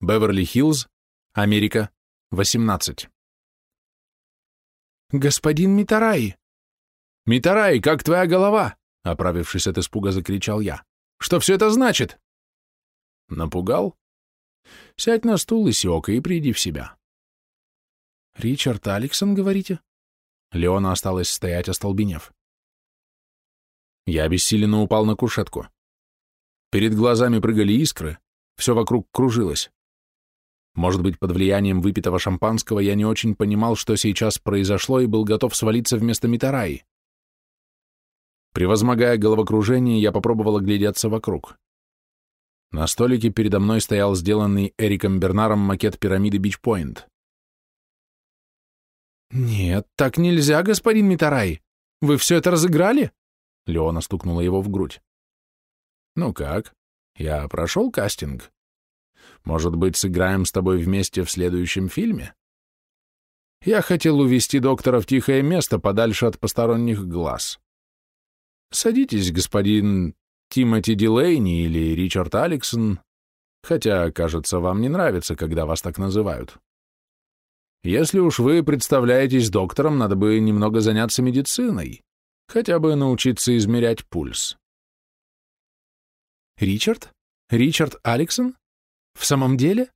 Беверли-Хиллз, Америка, 18. «Господин Митарай!» «Митарай, как твоя голова?» — оправившись от испуга, закричал я. «Что все это значит?» «Напугал? Сядь на стул, Исиока, и приди в себя». «Ричард Алексон, говорите?» Леона осталась стоять, остолбенев. Я обессиленно упал на кушетку. Перед глазами прыгали искры, все вокруг кружилось. Может быть, под влиянием выпитого шампанского я не очень понимал, что сейчас произошло, и был готов свалиться вместо Митараи. Превозмогая головокружение, я попробовал оглядеться вокруг. На столике передо мной стоял сделанный Эриком Бернаром макет пирамиды Бичпоинт. «Нет, так нельзя, господин Митарай. Вы все это разыграли?» Леона стукнула его в грудь. «Ну как? Я прошел кастинг?» Может быть, сыграем с тобой вместе в следующем фильме? Я хотел увести доктора в тихое место, подальше от посторонних глаз. Садитесь, господин Тимоти Дилейни или Ричард Алексон, хотя, кажется, вам не нравится, когда вас так называют. Если уж вы представляетесь доктором, надо бы немного заняться медициной, хотя бы научиться измерять пульс. Ричард? Ричард Алексон? В самом деле?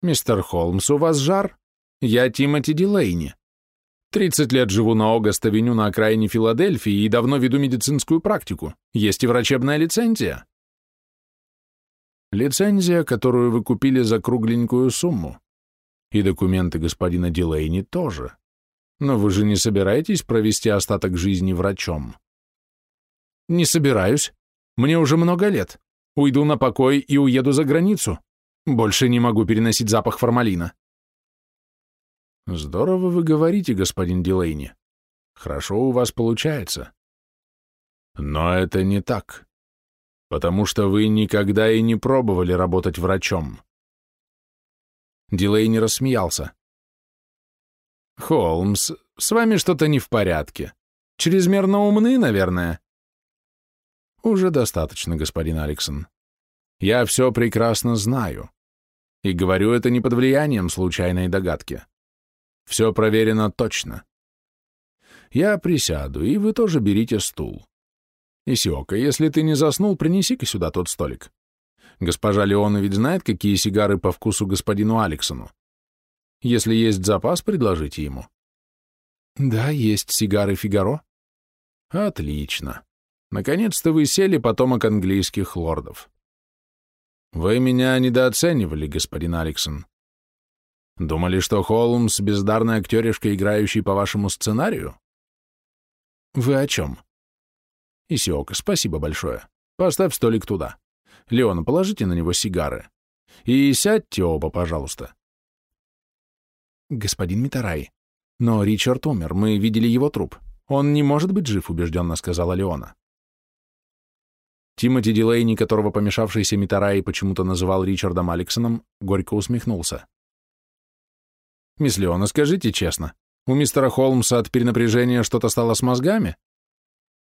Мистер Холмс, у вас жар? Я Тимоти Дилейни. Тридцать лет живу на Огаст-авеню на окраине Филадельфии и давно веду медицинскую практику. Есть и врачебная лицензия. Лицензия, которую вы купили за кругленькую сумму. И документы господина Дилейни тоже. Но вы же не собираетесь провести остаток жизни врачом? Не собираюсь. Мне уже много лет. Уйду на покой и уеду за границу. Больше не могу переносить запах формалина. Здорово вы говорите, господин Дилейни. Хорошо у вас получается. Но это не так, потому что вы никогда и не пробовали работать врачом. Дилейни рассмеялся. Холмс, с вами что-то не в порядке. Чрезмерно умны, наверное. Уже достаточно, господин Алексон. Я все прекрасно знаю. И говорю это не под влиянием случайной догадки. Все проверено точно. Я присяду, и вы тоже берите стул. Исиока, если ты не заснул, принеси-ка сюда тот столик. Госпожа Леона ведь знает, какие сигары по вкусу господину Алексону. Если есть запас, предложите ему. Да, есть сигары Фигаро. Отлично. Наконец-то вы сели потомок английских лордов. Вы меня недооценивали, господин Алексон. Думали, что Холмс — бездарный актеришка, играющий по вашему сценарию? Вы о чем? Исиока, спасибо большое. Поставь столик туда. Леон, положите на него сигары. И сядьте оба, пожалуйста. Господин Митарай, но Ричард умер, мы видели его труп. Он не может быть жив, убежденно сказала Леона. Тимоти Дилейни, которого помешавшийся Митараи почему-то называл Ричардом Алексоном, горько усмехнулся. «Мисс Леона, скажите честно, у мистера Холмса от перенапряжения что-то стало с мозгами?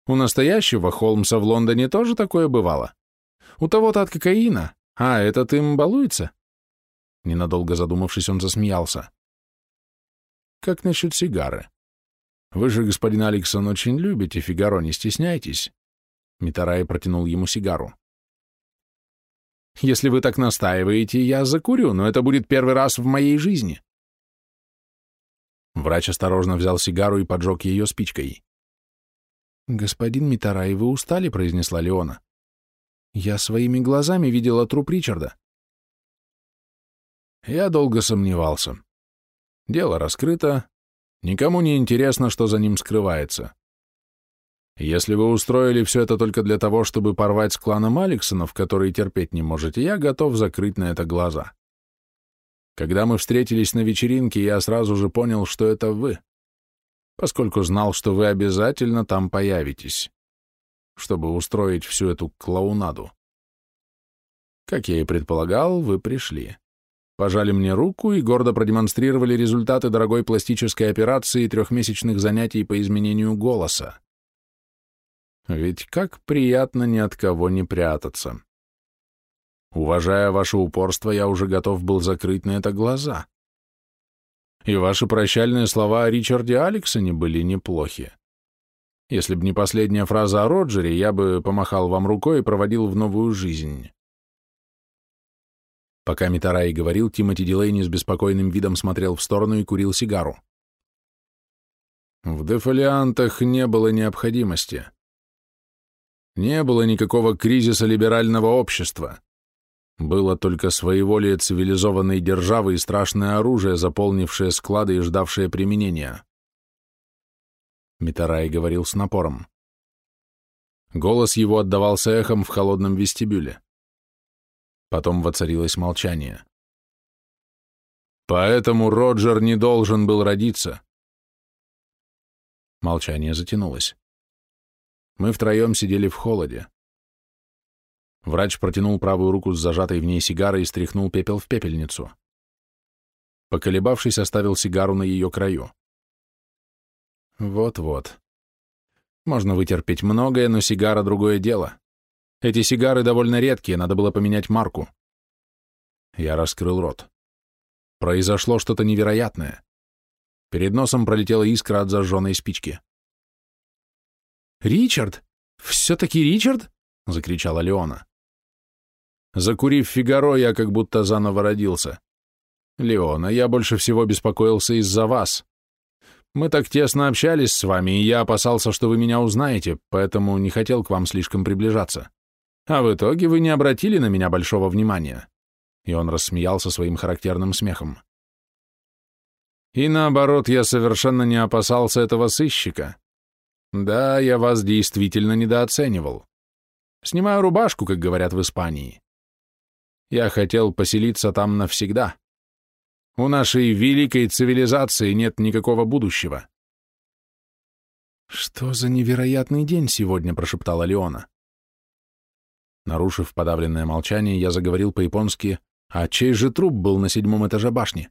У настоящего Холмса в Лондоне тоже такое бывало? У того-то от кокаина, а этот им балуется?» Ненадолго задумавшись, он засмеялся. «Как насчет сигары? Вы же, господин Алексон, очень любите Фигаро, не стесняйтесь. Митарай протянул ему сигару. «Если вы так настаиваете, я закурю, но это будет первый раз в моей жизни». Врач осторожно взял сигару и поджег ее спичкой. «Господин Митарай, вы устали?» — произнесла Леона. «Я своими глазами видела труп Ричарда». Я долго сомневался. Дело раскрыто, никому не интересно, что за ним скрывается. Если вы устроили все это только для того, чтобы порвать с кланом Алексонов, который терпеть не можете, я готов закрыть на это глаза. Когда мы встретились на вечеринке, я сразу же понял, что это вы, поскольку знал, что вы обязательно там появитесь, чтобы устроить всю эту клоунаду. Как я и предполагал, вы пришли. Пожали мне руку и гордо продемонстрировали результаты дорогой пластической операции и трехмесячных занятий по изменению голоса. Ведь как приятно ни от кого не прятаться. Уважая ваше упорство, я уже готов был закрыть на это глаза. И ваши прощальные слова о Ричарде Алексоне были неплохи. Если б не последняя фраза о Роджере, я бы помахал вам рукой и проводил в новую жизнь. Пока Митараи говорил, Тимоти Дилейни с беспокойным видом смотрел в сторону и курил сигару. В дефолиантах не было необходимости. Не было никакого кризиса либерального общества. Было только своеволие цивилизованной державы и страшное оружие, заполнившее склады и ждавшее применения. Митарай говорил с напором. Голос его отдавался эхом в холодном вестибюле. Потом воцарилось молчание. Поэтому Роджер не должен был родиться. Молчание затянулось. Мы втроем сидели в холоде. Врач протянул правую руку с зажатой в ней сигарой и стряхнул пепел в пепельницу. Поколебавшись, оставил сигару на ее краю. Вот-вот. Можно вытерпеть многое, но сигара — другое дело. Эти сигары довольно редкие, надо было поменять марку. Я раскрыл рот. Произошло что-то невероятное. Перед носом пролетела искра от зажженной спички. «Ричард? Все-таки Ричард?» — закричала Леона. Закурив Фигаро, я как будто заново родился. «Леона, я больше всего беспокоился из-за вас. Мы так тесно общались с вами, и я опасался, что вы меня узнаете, поэтому не хотел к вам слишком приближаться. А в итоге вы не обратили на меня большого внимания». И он рассмеялся своим характерным смехом. И наоборот, я совершенно не опасался этого сыщика. Да, я вас действительно недооценивал. Снимаю рубашку, как говорят в Испании. Я хотел поселиться там навсегда. У нашей великой цивилизации нет никакого будущего. «Что за невероятный день сегодня?» — прошептала Леона. Нарушив подавленное молчание, я заговорил по-японски, а чей же труп был на седьмом этаже башни?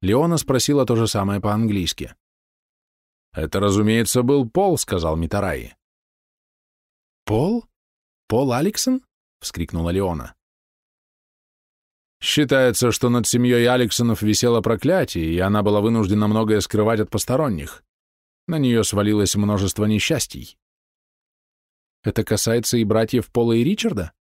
Леона спросила то же самое по-английски. «Это, разумеется, был Пол», — сказал Митараи. «Пол? Пол Алексон?» — вскрикнула Леона. Считается, что над семьей Алексонов висело проклятие, и она была вынуждена многое скрывать от посторонних. На нее свалилось множество несчастий. Это касается и братьев Пола и Ричарда?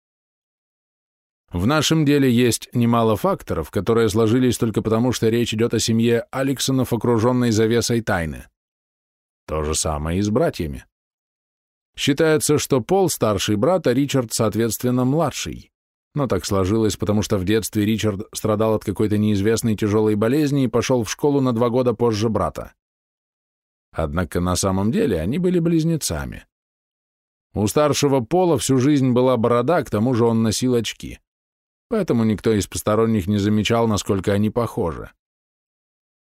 В нашем деле есть немало факторов, которые сложились только потому, что речь идет о семье Алексонов, окруженной завесой тайны. То же самое и с братьями. Считается, что Пол старший брат, а Ричард, соответственно, младший но так сложилось, потому что в детстве Ричард страдал от какой-то неизвестной тяжелой болезни и пошел в школу на два года позже брата. Однако на самом деле они были близнецами. У старшего Пола всю жизнь была борода, к тому же он носил очки. Поэтому никто из посторонних не замечал, насколько они похожи.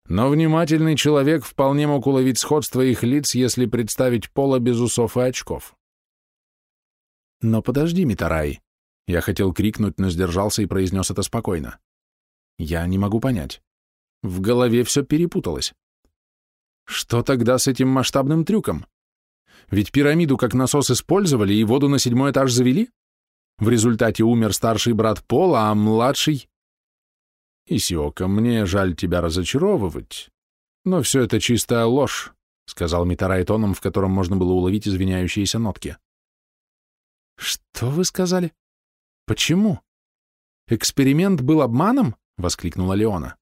Но внимательный человек вполне мог уловить сходство их лиц, если представить Пола без усов и очков. Но подожди, Митарай, я хотел крикнуть, но сдержался и произнес это спокойно. Я не могу понять. В голове все перепуталось. Что тогда с этим масштабным трюком? Ведь пирамиду как насос использовали и воду на седьмой этаж завели? В результате умер старший брат Пола, а младший... Исиока, мне жаль тебя разочаровывать, но все это чистая ложь, сказал Митарай тоном, в котором можно было уловить извиняющиеся нотки. Что вы сказали? Почему? Эксперимент был обманом? Воскликнула Леона.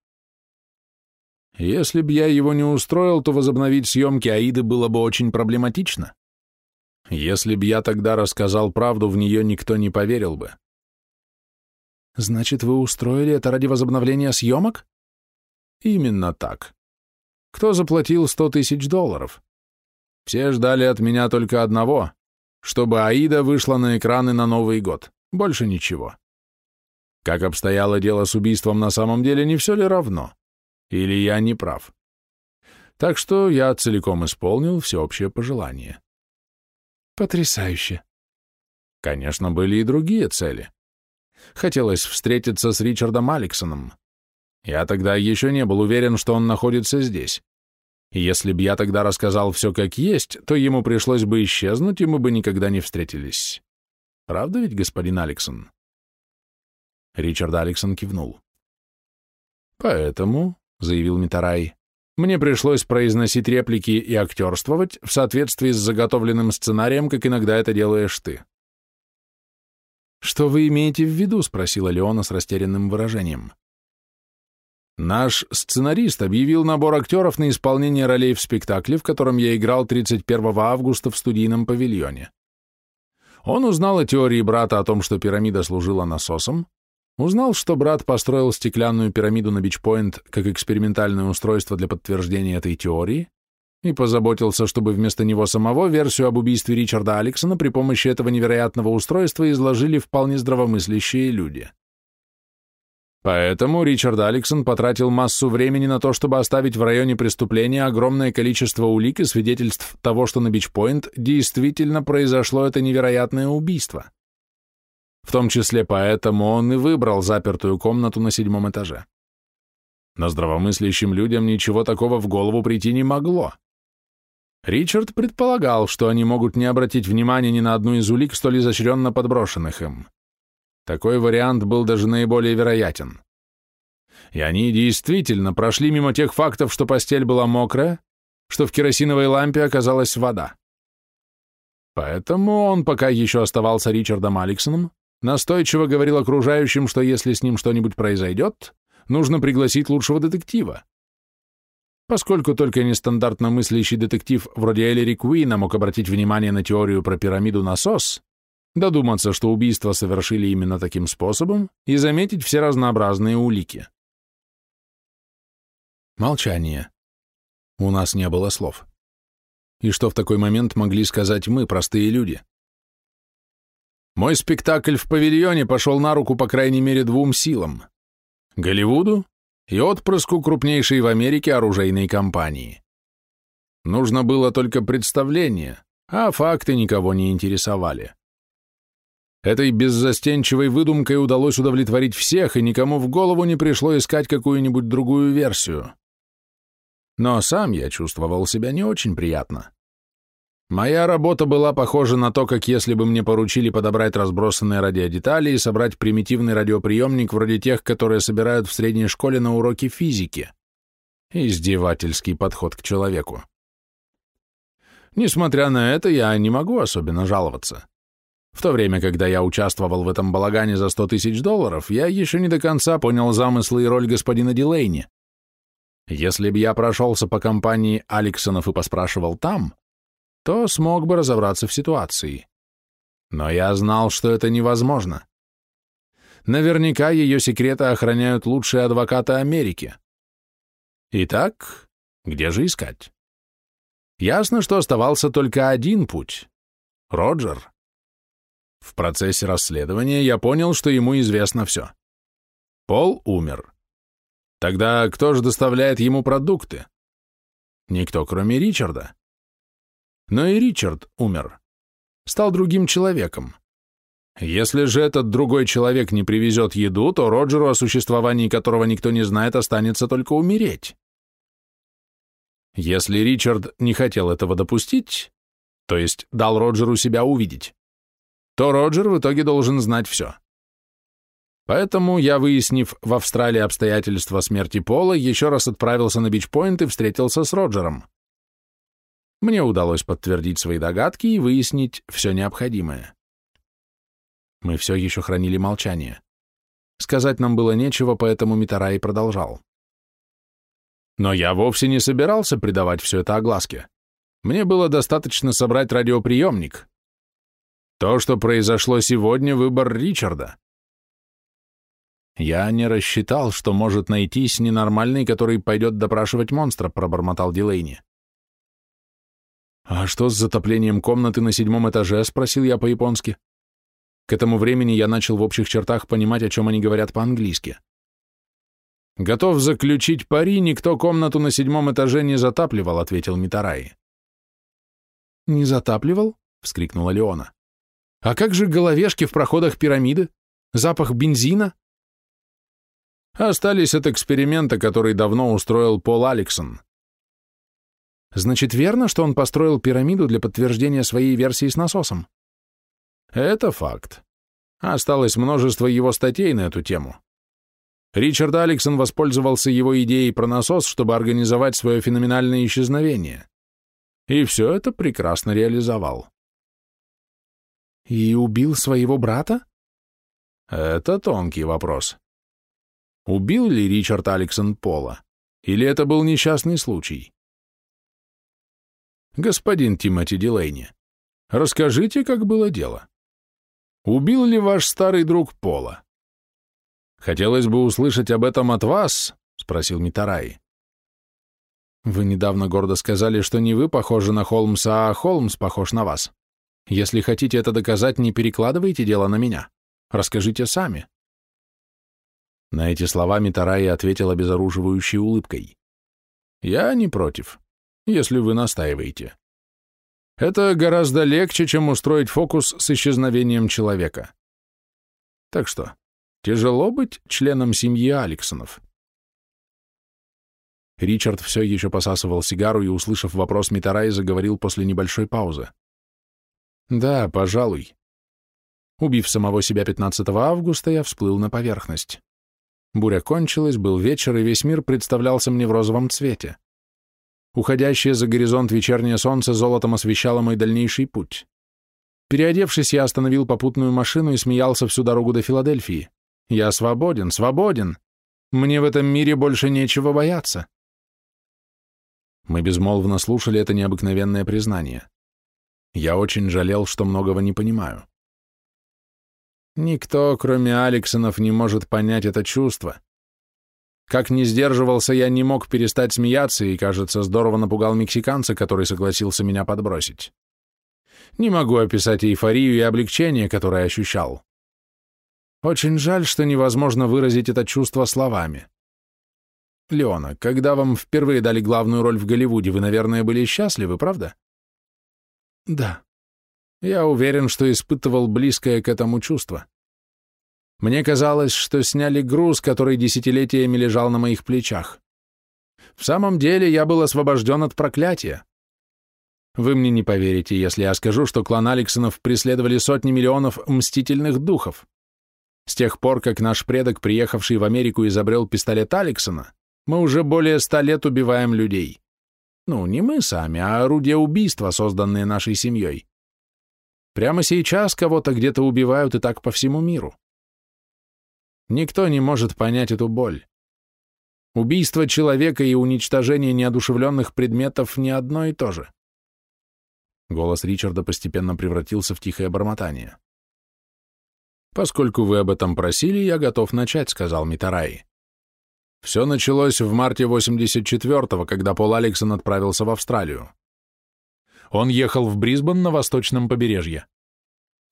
Если б я его не устроил, то возобновить съемки Аиды было бы очень проблематично. Если б я тогда рассказал правду, в нее никто не поверил бы. Значит, вы устроили это ради возобновления съемок? Именно так. Кто заплатил сто тысяч долларов? Все ждали от меня только одного, чтобы Аида вышла на экраны на Новый год. Больше ничего. Как обстояло дело с убийством на самом деле, не все ли равно? Или я не прав? Так что я целиком исполнил всеобщее пожелание. Потрясающе. Конечно, были и другие цели. Хотелось встретиться с Ричардом Алексоном. Я тогда еще не был уверен, что он находится здесь. Если б я тогда рассказал все как есть, то ему пришлось бы исчезнуть, и мы бы никогда не встретились. Правда ведь, господин Алексон? Ричард Алексон кивнул. «Поэтому», — заявил Митарай, — «мне пришлось произносить реплики и актерствовать в соответствии с заготовленным сценарием, как иногда это делаешь ты». «Что вы имеете в виду?» — спросила Леона с растерянным выражением. Наш сценарист объявил набор актеров на исполнение ролей в спектакле, в котором я играл 31 августа в студийном павильоне. Он узнал о теории брата о том, что пирамида служила насосом, узнал, что брат построил стеклянную пирамиду на Бичпоинт как экспериментальное устройство для подтверждения этой теории, и позаботился, чтобы вместо него самого версию об убийстве Ричарда Алексона при помощи этого невероятного устройства изложили вполне здравомыслящие люди. Поэтому Ричард Алексон потратил массу времени на то, чтобы оставить в районе преступления огромное количество улик и свидетельств того, что на Бичпоинт действительно произошло это невероятное убийство. В том числе поэтому он и выбрал запертую комнату на седьмом этаже. Но здравомыслящим людям ничего такого в голову прийти не могло. Ричард предполагал, что они могут не обратить внимания ни на одну из улик, столь изощренно подброшенных им. Такой вариант был даже наиболее вероятен. И они действительно прошли мимо тех фактов, что постель была мокрая, что в керосиновой лампе оказалась вода. Поэтому он пока еще оставался Ричардом Алексоном, настойчиво говорил окружающим, что если с ним что-нибудь произойдет, нужно пригласить лучшего детектива. Поскольку только нестандартно мыслящий детектив вроде Эллири Куина мог обратить внимание на теорию про пирамиду насос, додуматься, что убийство совершили именно таким способом, и заметить все разнообразные улики. Молчание. У нас не было слов. И что в такой момент могли сказать мы, простые люди? Мой спектакль в павильоне пошел на руку по крайней мере двум силам. Голливуду и отпрыску крупнейшей в Америке оружейной компании. Нужно было только представление, а факты никого не интересовали. Этой беззастенчивой выдумкой удалось удовлетворить всех, и никому в голову не пришло искать какую-нибудь другую версию. Но сам я чувствовал себя не очень приятно. Моя работа была похожа на то, как если бы мне поручили подобрать разбросанные радиодетали и собрать примитивный радиоприемник вроде тех, которые собирают в средней школе на уроке физики. Издевательский подход к человеку. Несмотря на это, я не могу особенно жаловаться. В то время, когда я участвовал в этом балагане за 100 тысяч долларов, я еще не до конца понял замыслы и роль господина Дилейни. Если бы я прошелся по компании Алексонов и поспрашивал там, то смог бы разобраться в ситуации. Но я знал, что это невозможно. Наверняка ее секреты охраняют лучшие адвокаты Америки. Итак, где же искать? Ясно, что оставался только один путь — Роджер. В процессе расследования я понял, что ему известно все. Пол умер. Тогда кто же доставляет ему продукты? Никто, кроме Ричарда. Но и Ричард умер. Стал другим человеком. Если же этот другой человек не привезет еду, то Роджеру, о существовании которого никто не знает, останется только умереть. Если Ричард не хотел этого допустить, то есть дал Роджеру себя увидеть, то Роджер в итоге должен знать все. Поэтому я, выяснив в Австралии обстоятельства смерти Пола, еще раз отправился на Бичпоинт и встретился с Роджером. Мне удалось подтвердить свои догадки и выяснить все необходимое. Мы все еще хранили молчание. Сказать нам было нечего, поэтому Митарай продолжал. Но я вовсе не собирался придавать все это огласке. Мне было достаточно собрать радиоприемник, то, что произошло сегодня, выбор Ричарда. Я не рассчитал, что может найтись ненормальный, который пойдет допрашивать монстра, пробормотал Дилейни. «А что с затоплением комнаты на седьмом этаже?» — спросил я по-японски. К этому времени я начал в общих чертах понимать, о чем они говорят по-английски. «Готов заключить пари, никто комнату на седьмом этаже не затапливал», — ответил Митараи. «Не затапливал?» — вскрикнула Леона. А как же головешки в проходах пирамиды? Запах бензина? Остались от эксперимента, который давно устроил Пол Алексон. Значит, верно, что он построил пирамиду для подтверждения своей версии с насосом? Это факт. Осталось множество его статей на эту тему. Ричард Алексон воспользовался его идеей про насос, чтобы организовать свое феноменальное исчезновение. И все это прекрасно реализовал. И убил своего брата? Это тонкий вопрос. Убил ли Ричард Алексон Пола? Или это был несчастный случай? Господин Тимоти Дилейни, расскажите, как было дело. Убил ли ваш старый друг Пола? Хотелось бы услышать об этом от вас, спросил Митарай. Вы недавно гордо сказали, что не вы похожи на Холмса, а Холмс похож на вас. Если хотите это доказать, не перекладывайте дело на меня. Расскажите сами. На эти слова Митараи ответил обезоруживающей улыбкой. «Я не против, если вы настаиваете. Это гораздо легче, чем устроить фокус с исчезновением человека. Так что, тяжело быть членом семьи Алексонов?» Ричард все еще посасывал сигару и, услышав вопрос Митараи, заговорил после небольшой паузы. «Да, пожалуй. Убив самого себя 15 августа, я всплыл на поверхность. Буря кончилась, был вечер, и весь мир представлялся мне в розовом цвете. Уходящее за горизонт вечернее солнце золотом освещало мой дальнейший путь. Переодевшись, я остановил попутную машину и смеялся всю дорогу до Филадельфии. Я свободен, свободен. Мне в этом мире больше нечего бояться. Мы безмолвно слушали это необыкновенное признание. Я очень жалел, что многого не понимаю. Никто, кроме Алексонов, не может понять это чувство. Как не сдерживался, я не мог перестать смеяться и, кажется, здорово напугал мексиканца, который согласился меня подбросить. Не могу описать эйфорию и облегчение, которое ощущал. Очень жаль, что невозможно выразить это чувство словами. Леона, когда вам впервые дали главную роль в Голливуде, вы, наверное, были счастливы, правда? Да. Я уверен, что испытывал близкое к этому чувство. Мне казалось, что сняли груз, который десятилетиями лежал на моих плечах. В самом деле я был освобожден от проклятия. Вы мне не поверите, если я скажу, что клан Алексонов преследовали сотни миллионов мстительных духов. С тех пор, как наш предок, приехавший в Америку, изобрел пистолет Алексона, мы уже более ста лет убиваем людей. Ну, не мы сами, а орудия убийства, созданные нашей семьей. Прямо сейчас кого-то где-то убивают и так по всему миру. Никто не может понять эту боль. Убийство человека и уничтожение неодушевленных предметов не одно и то же. Голос Ричарда постепенно превратился в тихое бормотание. «Поскольку вы об этом просили, я готов начать», — сказал Митараи. Все началось в марте 84-го, когда Пол Алексон отправился в Австралию. Он ехал в Брисбен на восточном побережье.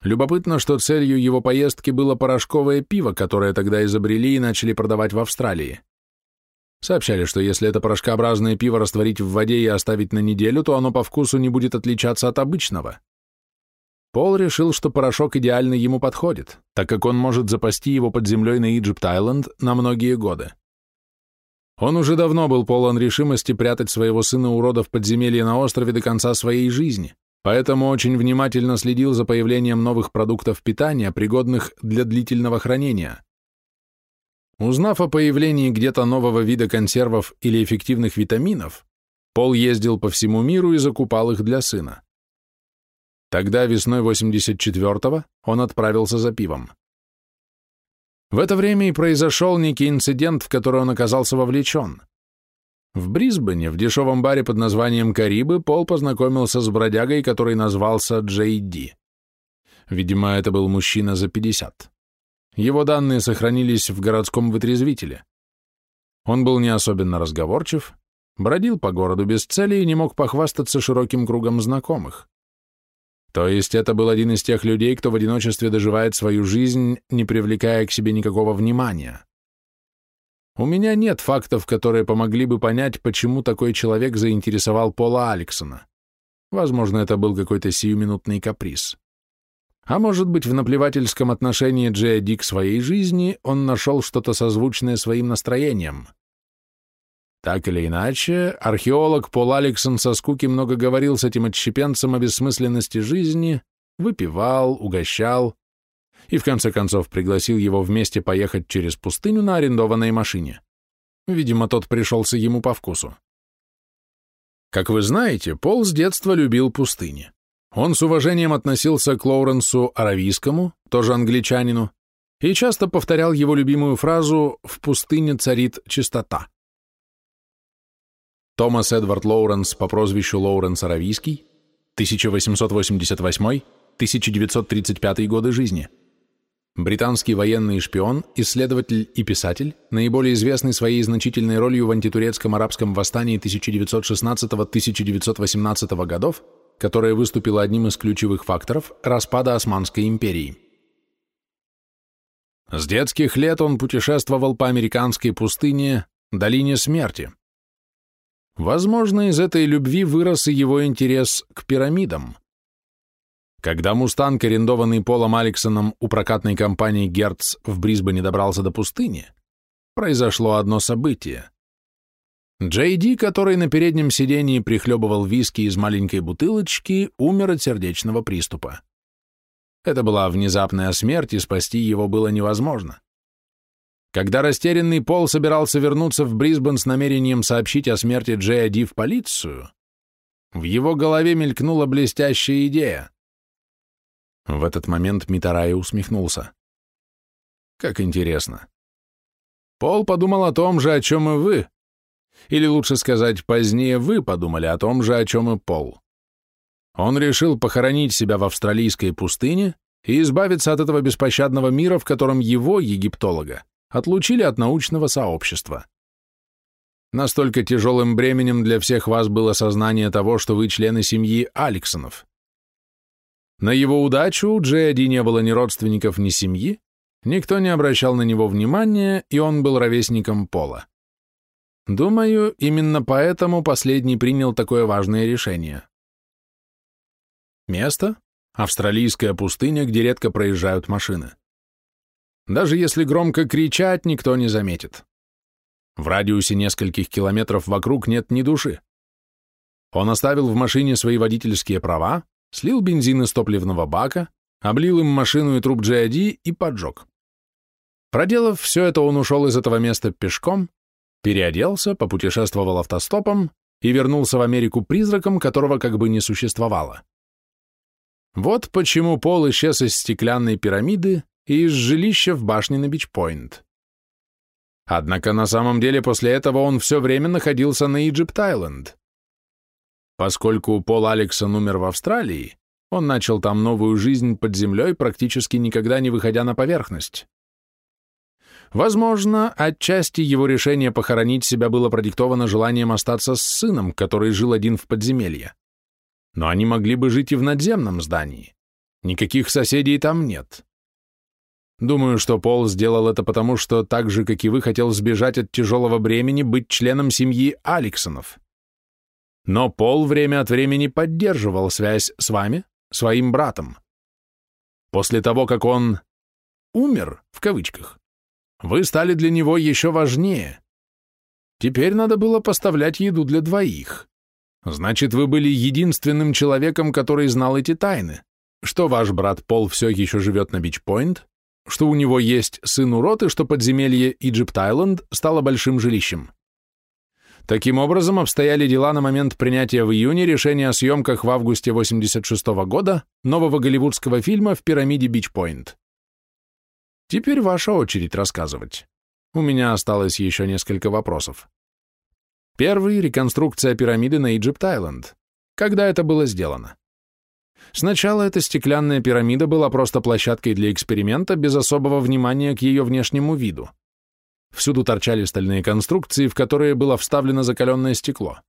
Любопытно, что целью его поездки было порошковое пиво, которое тогда изобрели и начали продавать в Австралии. Сообщали, что если это порошкообразное пиво растворить в воде и оставить на неделю, то оно по вкусу не будет отличаться от обычного. Пол решил, что порошок идеально ему подходит, так как он может запасти его под землей на Иджипт-Айленд на многие годы. Он уже давно был полон решимости прятать своего сына-урода в подземелье на острове до конца своей жизни, поэтому очень внимательно следил за появлением новых продуктов питания, пригодных для длительного хранения. Узнав о появлении где-то нового вида консервов или эффективных витаминов, Пол ездил по всему миру и закупал их для сына. Тогда, весной 84-го, он отправился за пивом. В это время и произошел некий инцидент, в который он оказался вовлечен. В Брисбене, в дешевом баре под названием «Карибы», Пол познакомился с бродягой, который назвался Джей Ди. Видимо, это был мужчина за 50. Его данные сохранились в городском вытрезвителе. Он был не особенно разговорчив, бродил по городу без цели и не мог похвастаться широким кругом знакомых. То есть это был один из тех людей, кто в одиночестве доживает свою жизнь, не привлекая к себе никакого внимания. У меня нет фактов, которые помогли бы понять, почему такой человек заинтересовал Пола Алексона. Возможно, это был какой-то сиюминутный каприз. А может быть, в наплевательском отношении Джея Ди к своей жизни он нашел что-то созвучное своим настроением – так или иначе, археолог Пол Алексон со скуки много говорил с этим отщепенцем о бессмысленности жизни, выпивал, угощал, и в конце концов пригласил его вместе поехать через пустыню на арендованной машине. Видимо, тот пришелся ему по вкусу. Как вы знаете, Пол с детства любил пустыни. Он с уважением относился к Лоуренсу Аравийскому, тоже англичанину, и часто повторял его любимую фразу «в пустыне царит чистота». Томас Эдвард Лоуренс по прозвищу Лоуренс Аравийский, 1888-1935 годы жизни. Британский военный шпион, исследователь и писатель, наиболее известный своей значительной ролью в антитурецком арабском восстании 1916-1918 годов, которое выступило одним из ключевых факторов распада Османской империи. С детских лет он путешествовал по американской пустыне, долине смерти. Возможно, из этой любви вырос и его интерес к пирамидам. Когда «Мустанг», арендованный Полом Алексоном у прокатной компании «Герц» в Брисбене добрался до пустыни, произошло одно событие. Джей Ди, который на переднем сидении прихлебывал виски из маленькой бутылочки, умер от сердечного приступа. Это была внезапная смерть, и спасти его было невозможно. Когда растерянный Пол собирался вернуться в Брисбен с намерением сообщить о смерти Джея Ди в полицию, в его голове мелькнула блестящая идея. В этот момент Митарай усмехнулся. Как интересно. Пол подумал о том же, о чем и вы. Или лучше сказать, позднее вы подумали о том же, о чем и Пол. Он решил похоронить себя в австралийской пустыне и избавиться от этого беспощадного мира, в котором его, египтолога, отлучили от научного сообщества. Настолько тяжелым бременем для всех вас было сознание того, что вы члены семьи Алексонов. На его удачу у Джеди не было ни родственников, ни семьи, никто не обращал на него внимания, и он был ровесником Пола. Думаю, именно поэтому последний принял такое важное решение. Место — австралийская пустыня, где редко проезжают машины. Даже если громко кричать, никто не заметит. В радиусе нескольких километров вокруг нет ни души. Он оставил в машине свои водительские права, слил бензин из топливного бака, облил им машину и труп GID и поджег. Проделав все это, он ушел из этого места пешком, переоделся, попутешествовал автостопом и вернулся в Америку призраком, которого как бы не существовало. Вот почему Пол исчез из стеклянной пирамиды и из жилища в башне на Бичпойнт. Однако на самом деле после этого он все время находился на Иджипт-Айленд. Поскольку Пол Алексон умер в Австралии, он начал там новую жизнь под землей, практически никогда не выходя на поверхность. Возможно, отчасти его решение похоронить себя было продиктовано желанием остаться с сыном, который жил один в подземелье. Но они могли бы жить и в надземном здании. Никаких соседей там нет. Думаю, что Пол сделал это потому, что так же, как и вы, хотел сбежать от тяжелого бремени быть членом семьи Алексонов. Но Пол время от времени поддерживал связь с вами, своим братом. После того, как он «умер», в кавычках, вы стали для него еще важнее. Теперь надо было поставлять еду для двоих. Значит, вы были единственным человеком, который знал эти тайны, что ваш брат Пол все еще живет на Бичпойнт, что у него есть сын-урод и что подземелье Иджипт-Айленд стало большим жилищем. Таким образом, обстояли дела на момент принятия в июне решения о съемках в августе 86 -го года нового голливудского фильма в пирамиде Бичпойнт. Теперь ваша очередь рассказывать. У меня осталось еще несколько вопросов. Первый — реконструкция пирамиды на Иджипт-Айленд. Когда это было сделано? Сначала эта стеклянная пирамида была просто площадкой для эксперимента без особого внимания к ее внешнему виду. Всюду торчали стальные конструкции, в которые было вставлено закаленное стекло.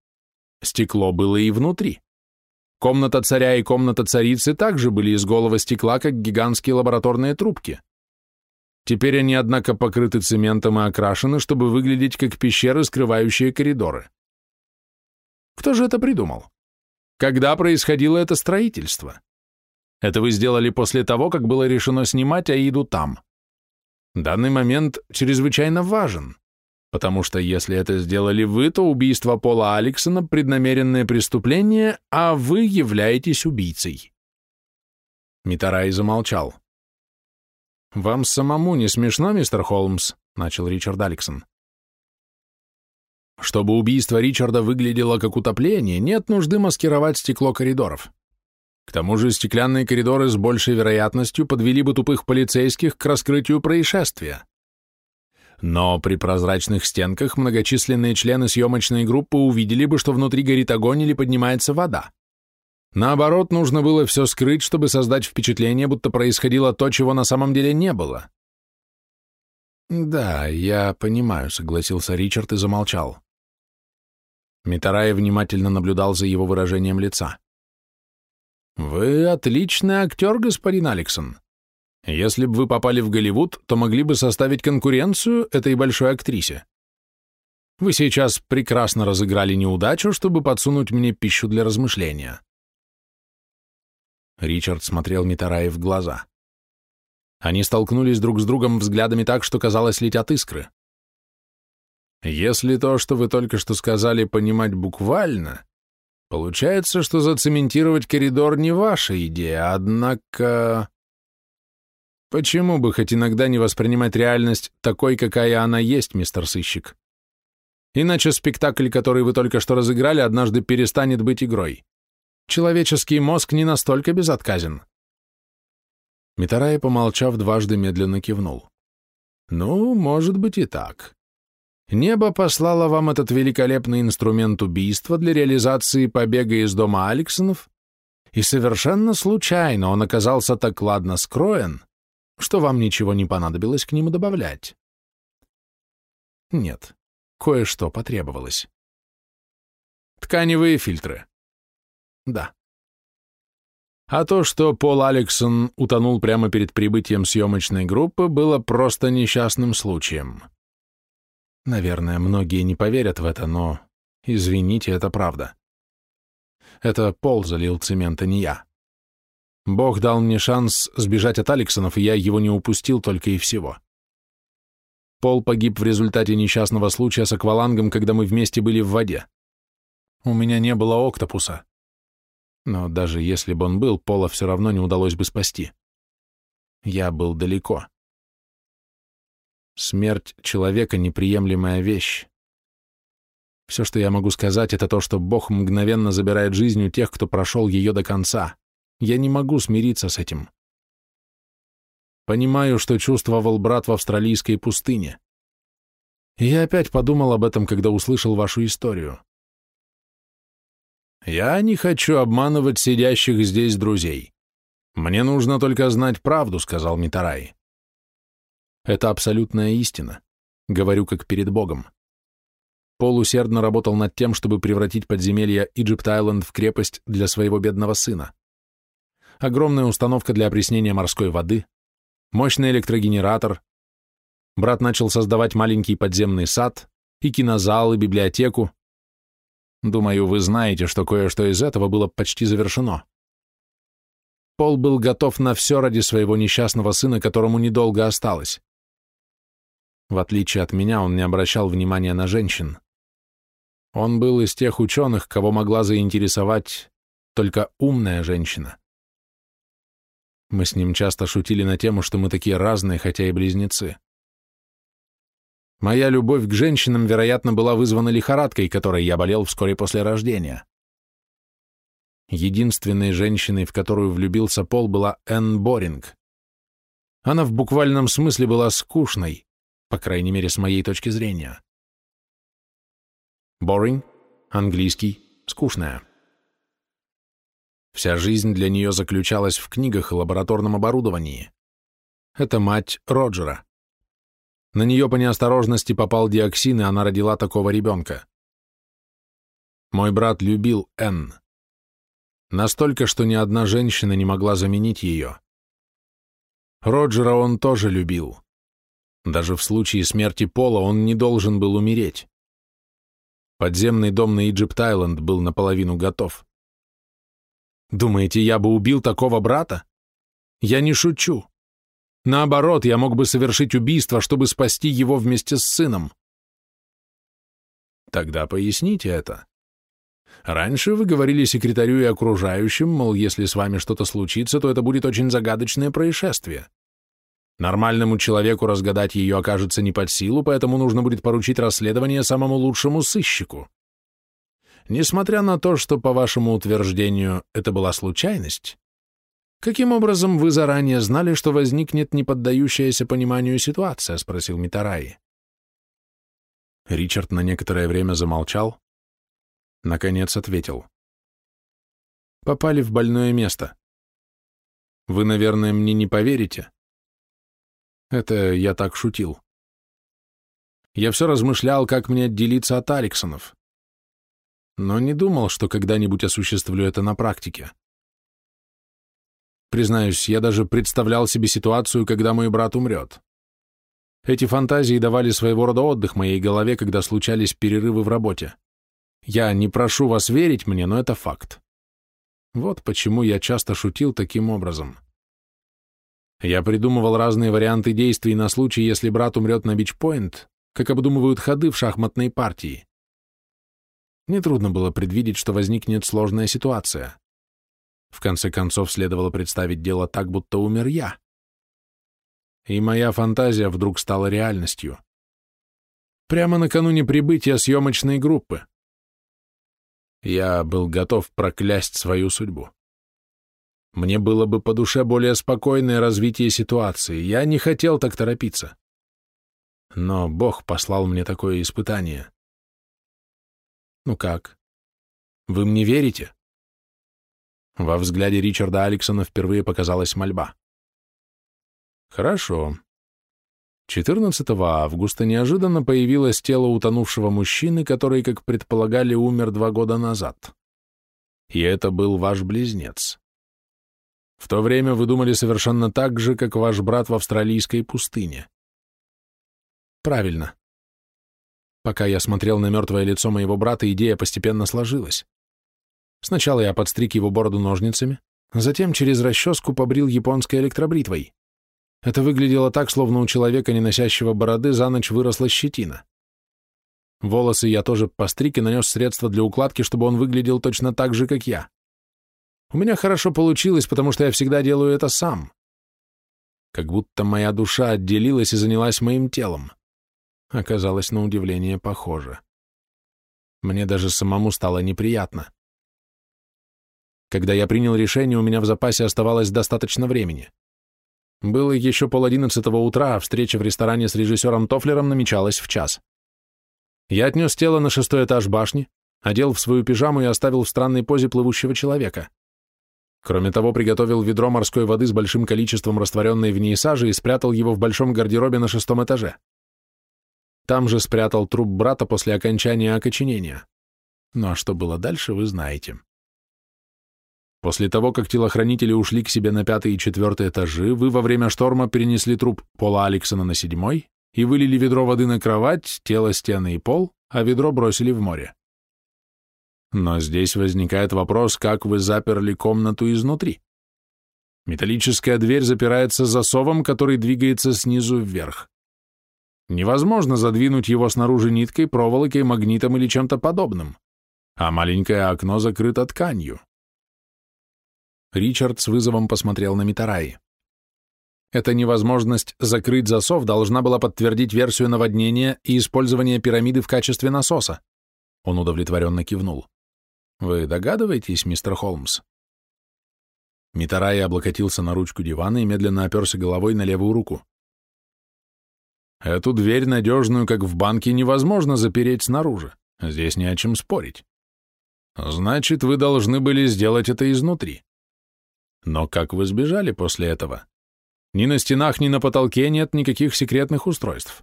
Стекло было и внутри. Комната царя и комната царицы также были из голого стекла, как гигантские лабораторные трубки. Теперь они, однако, покрыты цементом и окрашены, чтобы выглядеть как пещеры, скрывающие коридоры. Кто же это придумал? Когда происходило это строительство? Это вы сделали после того, как было решено снимать Аиду там. Данный момент чрезвычайно важен, потому что если это сделали вы, то убийство Пола Алексона – преднамеренное преступление, а вы являетесь убийцей. Митарай замолчал. «Вам самому не смешно, мистер Холмс?» — начал Ричард Алексон. Чтобы убийство Ричарда выглядело как утопление, нет нужды маскировать стекло коридоров. К тому же стеклянные коридоры с большей вероятностью подвели бы тупых полицейских к раскрытию происшествия. Но при прозрачных стенках многочисленные члены съемочной группы увидели бы, что внутри горит огонь или поднимается вода. Наоборот, нужно было все скрыть, чтобы создать впечатление, будто происходило то, чего на самом деле не было. «Да, я понимаю», — согласился Ричард и замолчал. Митарай внимательно наблюдал за его выражением лица. «Вы отличный актер, господин Алексон. Если бы вы попали в Голливуд, то могли бы составить конкуренцию этой большой актрисе. Вы сейчас прекрасно разыграли неудачу, чтобы подсунуть мне пищу для размышления». Ричард смотрел Митараи в глаза. Они столкнулись друг с другом взглядами так, что, казалось, летят искры. Если то, что вы только что сказали, понимать буквально, получается, что зацементировать коридор не ваша идея, однако... Почему бы хоть иногда не воспринимать реальность такой, какая она есть, мистер сыщик? Иначе спектакль, который вы только что разыграли, однажды перестанет быть игрой. Человеческий мозг не настолько безотказен. Митарай, помолчав, дважды медленно кивнул. Ну, может быть и так. Небо послало вам этот великолепный инструмент убийства для реализации побега из дома Алексонов, и совершенно случайно он оказался так ладно скроен, что вам ничего не понадобилось к нему добавлять. Нет, кое-что потребовалось. Тканевые фильтры. Да. А то, что Пол Алексон утонул прямо перед прибытием съемочной группы, было просто несчастным случаем. Наверное, многие не поверят в это, но, извините, это правда. Это Пол залил цемент, а не я. Бог дал мне шанс сбежать от Алексонов, и я его не упустил только и всего. Пол погиб в результате несчастного случая с аквалангом, когда мы вместе были в воде. У меня не было октопуса. Но даже если бы он был, Пола все равно не удалось бы спасти. Я был далеко. Смерть человека — неприемлемая вещь. Все, что я могу сказать, это то, что Бог мгновенно забирает жизнь у тех, кто прошел ее до конца. Я не могу смириться с этим. Понимаю, что чувствовал брат в австралийской пустыне. И я опять подумал об этом, когда услышал вашу историю. Я не хочу обманывать сидящих здесь друзей. Мне нужно только знать правду, сказал Митарай. Это абсолютная истина. Говорю как перед Богом. Пол усердно работал над тем, чтобы превратить подземелье Иджипт-Айленд в крепость для своего бедного сына. Огромная установка для опреснения морской воды, мощный электрогенератор. Брат начал создавать маленький подземный сад, и кинозал, и библиотеку. Думаю, вы знаете, что кое-что из этого было почти завершено. Пол был готов на все ради своего несчастного сына, которому недолго осталось. В отличие от меня, он не обращал внимания на женщин. Он был из тех ученых, кого могла заинтересовать только умная женщина. Мы с ним часто шутили на тему, что мы такие разные, хотя и близнецы. Моя любовь к женщинам, вероятно, была вызвана лихорадкой, которой я болел вскоре после рождения. Единственной женщиной, в которую влюбился Пол, была Энн Боринг. Она в буквальном смысле была скучной, по крайней мере, с моей точки зрения. Boring, английский, скучная. Вся жизнь для нее заключалась в книгах и лабораторном оборудовании. Это мать Роджера. На нее по неосторожности попал диоксин, и она родила такого ребенка. Мой брат любил Энн. Настолько, что ни одна женщина не могла заменить ее. Роджера он тоже любил. Даже в случае смерти Пола он не должен был умереть. Подземный дом на Иджипт-Айленд был наполовину готов. Думаете, я бы убил такого брата? Я не шучу. Наоборот, я мог бы совершить убийство, чтобы спасти его вместе с сыном. Тогда поясните это. Раньше вы говорили секретарю и окружающим, мол, если с вами что-то случится, то это будет очень загадочное происшествие. Нормальному человеку разгадать ее окажется не под силу, поэтому нужно будет поручить расследование самому лучшему сыщику. Несмотря на то, что, по вашему утверждению, это была случайность, каким образом вы заранее знали, что возникнет неподдающаяся пониманию ситуация? — спросил Митараи. Ричард на некоторое время замолчал, наконец ответил. Попали в больное место. Вы, наверное, мне не поверите. Это я так шутил. Я все размышлял, как мне отделиться от Алексонов но не думал, что когда-нибудь осуществлю это на практике. Признаюсь, я даже представлял себе ситуацию, когда мой брат умрет. Эти фантазии давали своего рода отдых моей голове, когда случались перерывы в работе. Я не прошу вас верить мне, но это факт. Вот почему я часто шутил таким образом. Я придумывал разные варианты действий на случай, если брат умрет на бичпоинт, как обдумывают ходы в шахматной партии. Нетрудно было предвидеть, что возникнет сложная ситуация. В конце концов, следовало представить дело так, будто умер я. И моя фантазия вдруг стала реальностью. Прямо накануне прибытия съемочной группы. Я был готов проклясть свою судьбу. Мне было бы по душе более спокойное развитие ситуации. Я не хотел так торопиться. Но Бог послал мне такое испытание. Ну как? Вы мне верите? Во взгляде Ричарда Алексона впервые показалась мольба. Хорошо. 14 августа неожиданно появилось тело утонувшего мужчины, который, как предполагали, умер два года назад. И это был ваш близнец. В то время вы думали совершенно так же, как ваш брат в австралийской пустыне. Правильно. Пока я смотрел на мертвое лицо моего брата, идея постепенно сложилась. Сначала я подстриг его бороду ножницами, затем через расческу побрил японской электробритвой. Это выглядело так, словно у человека, не носящего бороды, за ночь выросла щетина. Волосы я тоже постриг и нанес средства для укладки, чтобы он выглядел точно так же, как я. У меня хорошо получилось, потому что я всегда делаю это сам. Как будто моя душа отделилась и занялась моим телом оказалось на удивление похоже. Мне даже самому стало неприятно. Когда я принял решение, у меня в запасе оставалось достаточно времени. Было еще пол одиннадцатого утра, а встреча в ресторане с режиссером Тофлером намечалась в час. Я отнес тело на шестой этаж башни, одел в свою пижаму и оставил в странной позе плывущего человека. Кроме того, приготовил ведро морской воды с большим количеством растворенной в ней сажи и спрятал его в большом гардеробе на шестом этаже. Там же спрятал труп брата после окончания окоченения. Ну а что было дальше, вы знаете. После того, как телохранители ушли к себе на пятый и четвертый этажи, вы во время шторма перенесли труп Пола Алексона на седьмой и вылили ведро воды на кровать, тело, стены и пол, а ведро бросили в море. Но здесь возникает вопрос, как вы заперли комнату изнутри. Металлическая дверь запирается засовом, который двигается снизу вверх. Невозможно задвинуть его снаружи ниткой, проволокой, магнитом или чем-то подобным, а маленькое окно закрыто тканью. Ричард с вызовом посмотрел на Митараи. Эта невозможность закрыть засов должна была подтвердить версию наводнения и использования пирамиды в качестве насоса. Он удовлетворенно кивнул. Вы догадываетесь, мистер Холмс? Митараи облокотился на ручку дивана и медленно оперся головой на левую руку. Эту дверь, надежную, как в банке, невозможно запереть снаружи. Здесь не о чем спорить. Значит, вы должны были сделать это изнутри. Но как вы сбежали после этого? Ни на стенах, ни на потолке нет никаких секретных устройств.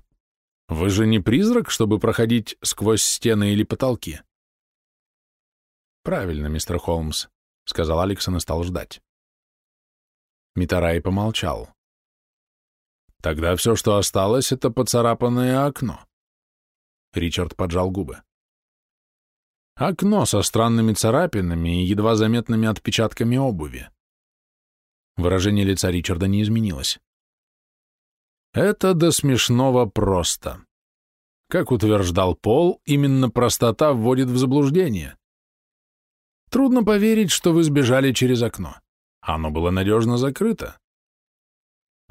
Вы же не призрак, чтобы проходить сквозь стены или потолки. Правильно, мистер Холмс, сказал Алексон и стал ждать. Митарай помолчал. Тогда все, что осталось, это поцарапанное окно. Ричард поджал губы. Окно со странными царапинами и едва заметными отпечатками обуви. Выражение лица Ричарда не изменилось. Это до смешного просто. Как утверждал Пол, именно простота вводит в заблуждение. Трудно поверить, что вы сбежали через окно. Оно было надежно закрыто.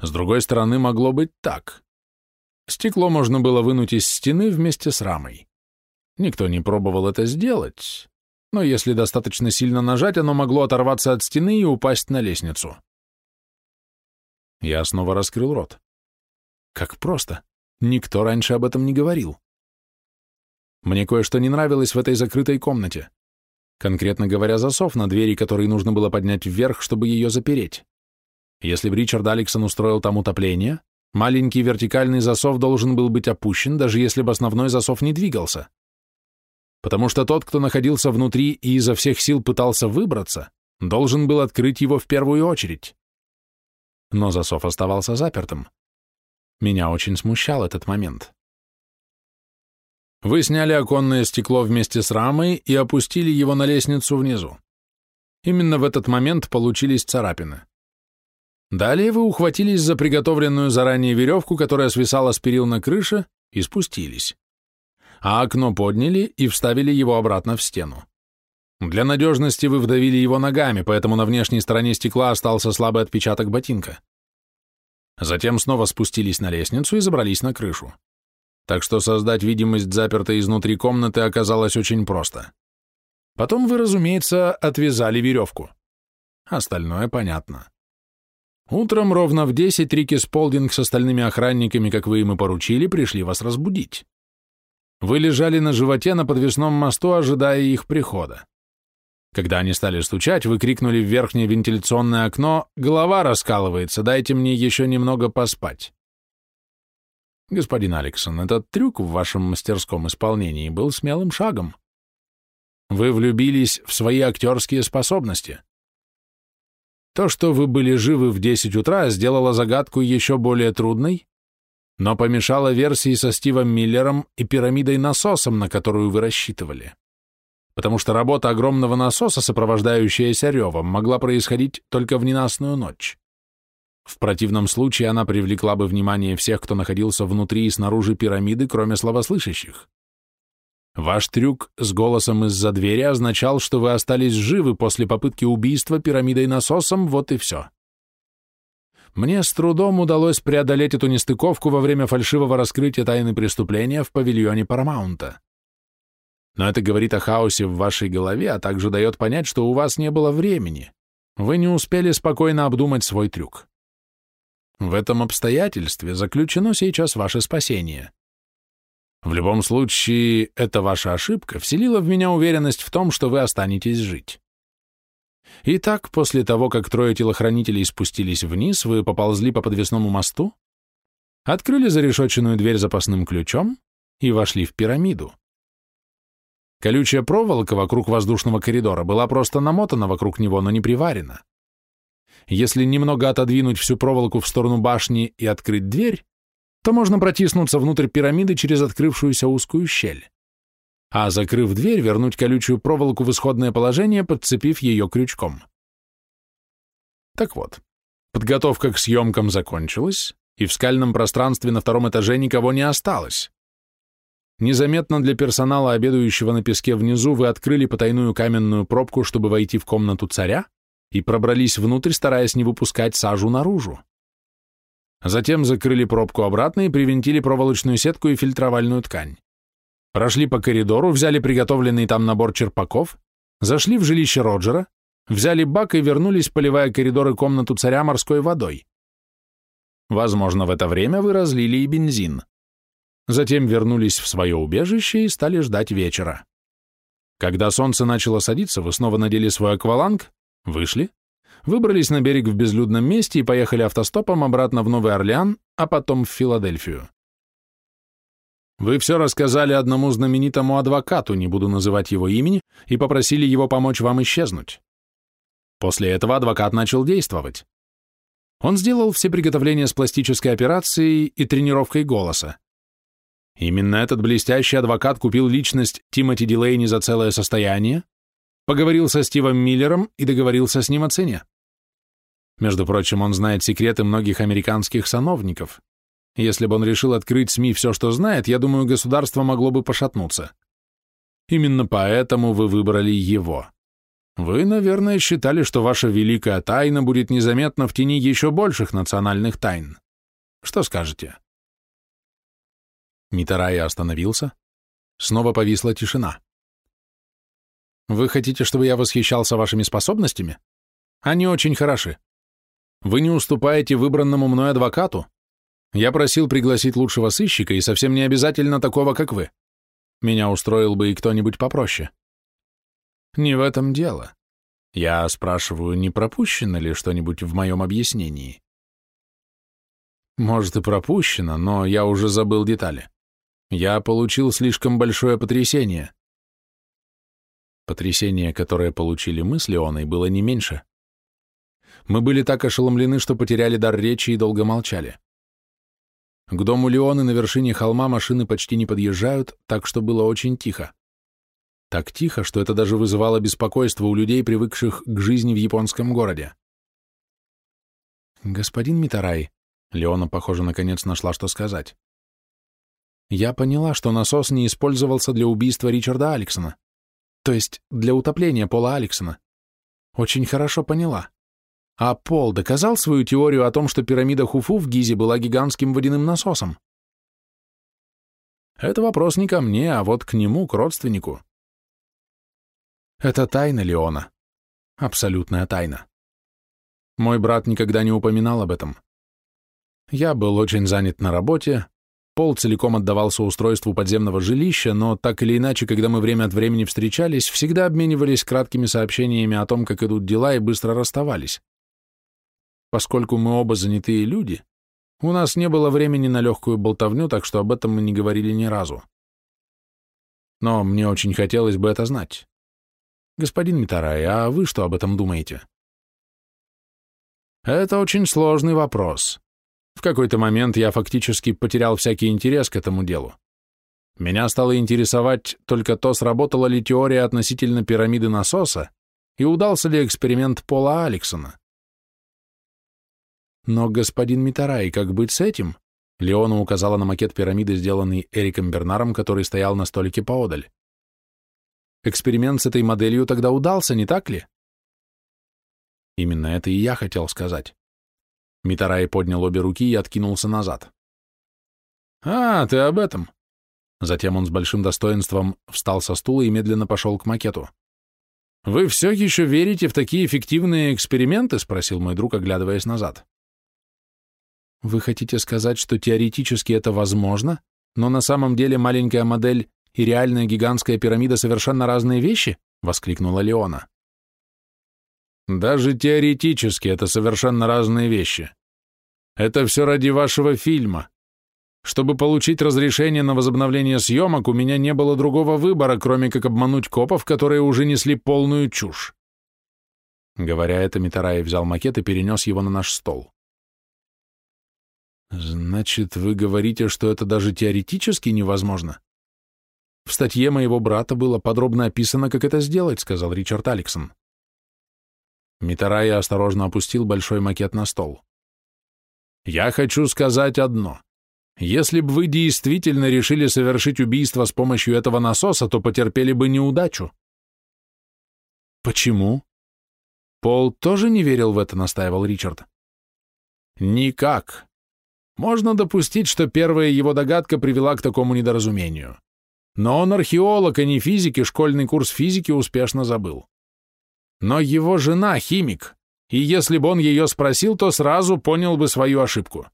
С другой стороны, могло быть так. Стекло можно было вынуть из стены вместе с рамой. Никто не пробовал это сделать, но если достаточно сильно нажать, оно могло оторваться от стены и упасть на лестницу. Я снова раскрыл рот. Как просто. Никто раньше об этом не говорил. Мне кое-что не нравилось в этой закрытой комнате. Конкретно говоря, засов на двери, который нужно было поднять вверх, чтобы ее запереть. Если бы Ричард Алексон устроил там утопление, маленький вертикальный засов должен был быть опущен, даже если бы основной засов не двигался. Потому что тот, кто находился внутри и изо всех сил пытался выбраться, должен был открыть его в первую очередь. Но засов оставался запертым. Меня очень смущал этот момент. Вы сняли оконное стекло вместе с рамой и опустили его на лестницу внизу. Именно в этот момент получились царапины. Далее вы ухватились за приготовленную заранее веревку, которая свисала с перил на крыше, и спустились. А окно подняли и вставили его обратно в стену. Для надежности вы вдавили его ногами, поэтому на внешней стороне стекла остался слабый отпечаток ботинка. Затем снова спустились на лестницу и забрались на крышу так что создать видимость запертой изнутри комнаты оказалось очень просто. Потом вы, разумеется, отвязали веревку. Остальное понятно. Утром ровно в десять Рики Сполдинг с остальными охранниками, как вы им и поручили, пришли вас разбудить. Вы лежали на животе на подвесном мосту, ожидая их прихода. Когда они стали стучать, вы крикнули в верхнее вентиляционное окно «Голова раскалывается, дайте мне еще немного поспать». Господин Алексон, этот трюк в вашем мастерском исполнении был смелым шагом. Вы влюбились в свои актерские способности. То, что вы были живы в 10 утра, сделало загадку еще более трудной, но помешало версии со Стивом Миллером и пирамидой-насосом, на которую вы рассчитывали. Потому что работа огромного насоса, сопровождающаяся ревом, могла происходить только в ненастную ночь. В противном случае она привлекла бы внимание всех, кто находился внутри и снаружи пирамиды, кроме слабослышащих. Ваш трюк с голосом из-за двери означал, что вы остались живы после попытки убийства пирамидой насосом, вот и все. Мне с трудом удалось преодолеть эту нестыковку во время фальшивого раскрытия тайны преступления в павильоне Парамаунта. Но это говорит о хаосе в вашей голове, а также дает понять, что у вас не было времени. Вы не успели спокойно обдумать свой трюк. В этом обстоятельстве заключено сейчас ваше спасение. В любом случае, эта ваша ошибка вселила в меня уверенность в том, что вы останетесь жить. Итак, после того, как трое телохранителей спустились вниз, вы поползли по подвесному мосту, открыли зарешоченную дверь запасным ключом и вошли в пирамиду. Колючая проволока вокруг воздушного коридора была просто намотана вокруг него, но не приварена. Если немного отодвинуть всю проволоку в сторону башни и открыть дверь, то можно протиснуться внутрь пирамиды через открывшуюся узкую щель. А закрыв дверь, вернуть колючую проволоку в исходное положение, подцепив ее крючком. Так вот, подготовка к съемкам закончилась, и в скальном пространстве на втором этаже никого не осталось. Незаметно для персонала, обедающего на песке внизу, вы открыли потайную каменную пробку, чтобы войти в комнату царя, и пробрались внутрь, стараясь не выпускать сажу наружу. Затем закрыли пробку обратно и привинтили проволочную сетку и фильтровальную ткань. Прошли по коридору, взяли приготовленный там набор черпаков, зашли в жилище Роджера, взяли бак и вернулись, поливая коридоры комнату царя морской водой. Возможно, в это время вы разлили и бензин. Затем вернулись в свое убежище и стали ждать вечера. Когда солнце начало садиться, вы снова надели свой акваланг, Вышли, выбрались на берег в безлюдном месте и поехали автостопом обратно в Новый Орлеан, а потом в Филадельфию. Вы все рассказали одному знаменитому адвокату, не буду называть его имени, и попросили его помочь вам исчезнуть. После этого адвокат начал действовать. Он сделал все приготовления с пластической операцией и тренировкой голоса. Именно этот блестящий адвокат купил личность Тимоти Дилейни за целое состояние, Поговорил со Стивом Миллером и договорился с ним о цене. Между прочим, он знает секреты многих американских сановников. Если бы он решил открыть СМИ все, что знает, я думаю, государство могло бы пошатнуться. Именно поэтому вы выбрали его. Вы, наверное, считали, что ваша великая тайна будет незаметна в тени еще больших национальных тайн. Что скажете?» Митарая остановился. Снова повисла тишина. «Вы хотите, чтобы я восхищался вашими способностями? Они очень хороши. Вы не уступаете выбранному мной адвокату? Я просил пригласить лучшего сыщика, и совсем не обязательно такого, как вы. Меня устроил бы и кто-нибудь попроще». «Не в этом дело. Я спрашиваю, не пропущено ли что-нибудь в моем объяснении?» «Может, и пропущено, но я уже забыл детали. Я получил слишком большое потрясение. Потрясение, которое получили мы с Леоной, было не меньше. Мы были так ошеломлены, что потеряли дар речи и долго молчали. К дому Леоны на вершине холма машины почти не подъезжают, так что было очень тихо. Так тихо, что это даже вызывало беспокойство у людей, привыкших к жизни в японском городе. «Господин Митарай», — Леона, похоже, наконец нашла, что сказать. Я поняла, что насос не использовался для убийства Ричарда Алексона. То есть для утопления Пола Алексона. Очень хорошо поняла. А Пол доказал свою теорию о том, что пирамида Хуфу в Гизе была гигантским водяным насосом? Это вопрос не ко мне, а вот к нему, к родственнику. Это тайна Леона. Абсолютная тайна. Мой брат никогда не упоминал об этом. Я был очень занят на работе, Пол целиком отдавался устройству подземного жилища, но так или иначе, когда мы время от времени встречались, всегда обменивались краткими сообщениями о том, как идут дела, и быстро расставались. Поскольку мы оба занятые люди, у нас не было времени на легкую болтовню, так что об этом мы не говорили ни разу. Но мне очень хотелось бы это знать. Господин Митарай, а вы что об этом думаете? Это очень сложный вопрос. В какой-то момент я фактически потерял всякий интерес к этому делу. Меня стало интересовать только то, сработала ли теория относительно пирамиды насоса и удался ли эксперимент Пола Алексона. Но, господин Митарай, как быть с этим? Леона указала на макет пирамиды, сделанный Эриком Бернаром, который стоял на столике поодаль. Эксперимент с этой моделью тогда удался, не так ли? Именно это и я хотел сказать. Митарай поднял обе руки и откинулся назад. «А, ты об этом!» Затем он с большим достоинством встал со стула и медленно пошел к макету. «Вы все еще верите в такие эффективные эксперименты?» — спросил мой друг, оглядываясь назад. «Вы хотите сказать, что теоретически это возможно, но на самом деле маленькая модель и реальная гигантская пирамида совершенно разные вещи?» — воскликнула Леона. Даже теоретически это совершенно разные вещи. Это все ради вашего фильма. Чтобы получить разрешение на возобновление съемок, у меня не было другого выбора, кроме как обмануть копов, которые уже несли полную чушь. Говоря это, Митараев взял макет и перенес его на наш стол. «Значит, вы говорите, что это даже теоретически невозможно?» «В статье моего брата было подробно описано, как это сделать», — сказал Ричард Алексон. Митарай осторожно опустил большой макет на стол. «Я хочу сказать одно. Если бы вы действительно решили совершить убийство с помощью этого насоса, то потерпели бы неудачу». «Почему?» «Пол тоже не верил в это», — настаивал Ричард. «Никак. Можно допустить, что первая его догадка привела к такому недоразумению. Но он археолог, а не физик, и школьный курс физики успешно забыл. Но его жена — химик, и если бы он ее спросил, то сразу понял бы свою ошибку.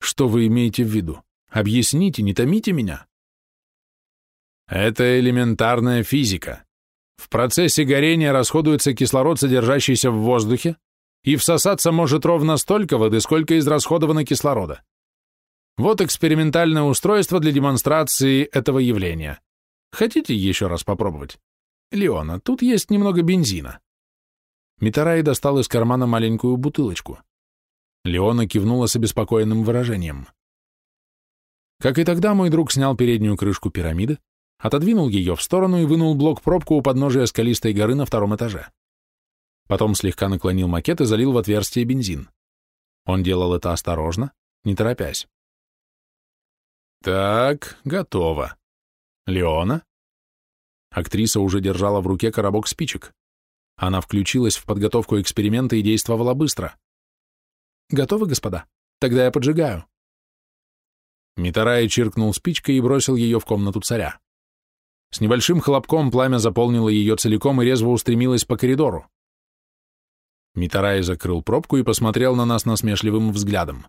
Что вы имеете в виду? Объясните, не томите меня. Это элементарная физика. В процессе горения расходуется кислород, содержащийся в воздухе, и всосаться может ровно столько воды, сколько израсходовано кислорода. Вот экспериментальное устройство для демонстрации этого явления. Хотите еще раз попробовать? «Леона, тут есть немного бензина». Митарай достал из кармана маленькую бутылочку. Леона кивнула с обеспокоенным выражением. Как и тогда, мой друг снял переднюю крышку пирамиды, отодвинул ее в сторону и вынул блок-пробку у подножия скалистой горы на втором этаже. Потом слегка наклонил макет и залил в отверстие бензин. Он делал это осторожно, не торопясь. «Так, готово. Леона?» Актриса уже держала в руке коробок спичек. Она включилась в подготовку эксперимента и действовала быстро. «Готовы, господа? Тогда я поджигаю». Митарай чиркнул спичкой и бросил ее в комнату царя. С небольшим хлопком пламя заполнило ее целиком и резво устремилось по коридору. Митарай закрыл пробку и посмотрел на нас насмешливым взглядом.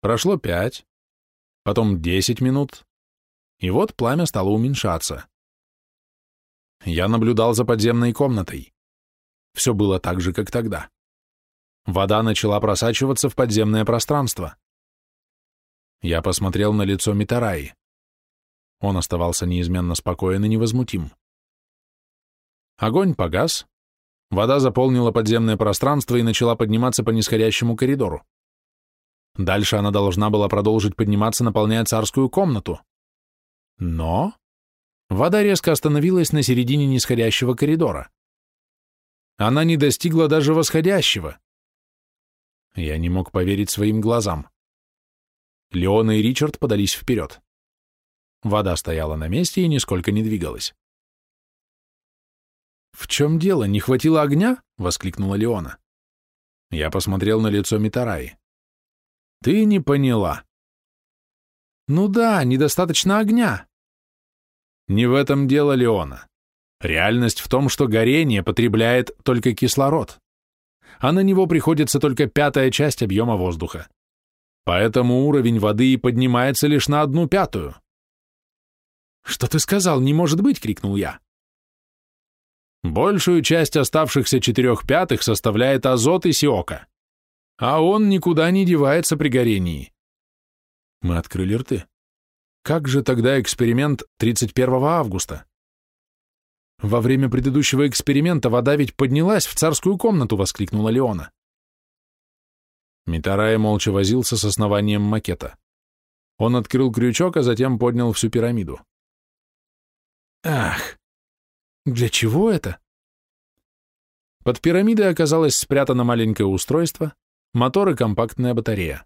Прошло пять, потом десять минут, и вот пламя стало уменьшаться. Я наблюдал за подземной комнатой. Все было так же, как тогда. Вода начала просачиваться в подземное пространство. Я посмотрел на лицо Митараи. Он оставался неизменно спокоен и невозмутим. Огонь погас, вода заполнила подземное пространство и начала подниматься по нисходящему коридору. Дальше она должна была продолжить подниматься, наполняя царскую комнату. Но вода резко остановилась на середине нисходящего коридора. Она не достигла даже восходящего. Я не мог поверить своим глазам. Леона и Ричард подались вперед. Вода стояла на месте и нисколько не двигалась. «В чем дело? Не хватило огня?» — воскликнула Леона. Я посмотрел на лицо Митараи. «Ты не поняла». «Ну да, недостаточно огня». «Не в этом дело, Леона. Реальность в том, что горение потребляет только кислород, а на него приходится только пятая часть объема воздуха. Поэтому уровень воды и поднимается лишь на одну пятую. «Что ты сказал? Не может быть!» — крикнул я. Большую часть оставшихся четырех пятых составляет азот и сиока, а он никуда не девается при горении. Мы открыли рты. Как же тогда эксперимент 31 августа? Во время предыдущего эксперимента вода ведь поднялась в царскую комнату, воскликнула Леона. Митарай молча возился с основанием макета. Он открыл крючок, а затем поднял всю пирамиду. Ах, для чего это? Под пирамидой оказалось спрятано маленькое устройство, мотор и компактная батарея.